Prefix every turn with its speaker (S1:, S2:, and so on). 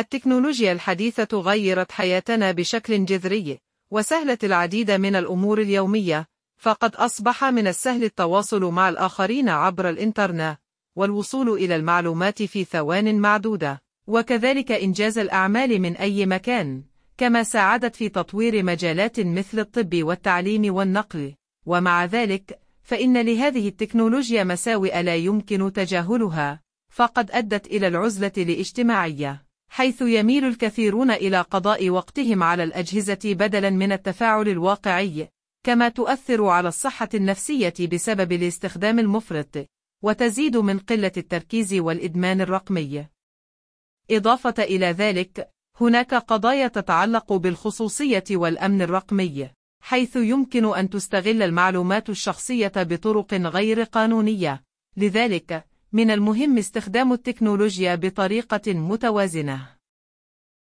S1: التكنولوجيا الحديثة غيرت حياتنا بشكل جذري، وسهلت العديد من الأمور اليومية، فقد أصبح من السهل التواصل مع الآخرين عبر الإنترنت، والوصول إلى المعلومات في ثوان معدودة، وكذلك إنجاز الأعمال من أي مكان، كما ساعدت في تطوير مجالات مثل الطب والتعليم والنقل، ومع ذلك، فإن لهذه التكنولوجيا مساوئ لا يمكن تجاهلها، فقد أدت إلى العزلة الاجتماعية، حيث يميل الكثيرون إلى قضاء وقتهم على الأجهزة بدلاً من التفاعل الواقعي، كما تؤثر على الصحة النفسية بسبب الاستخدام المفرط، وتزيد من قلة التركيز والإدمان الرقمي. إضافة إلى ذلك، هناك قضايا تتعلق بالخصوصية والأمن الرقمي، حيث يمكن أن تستغل المعلومات الشخصية بطرق غير قانونية. لذلك، من المهم استخدام التكنولوجيا بطريقة متوازنة.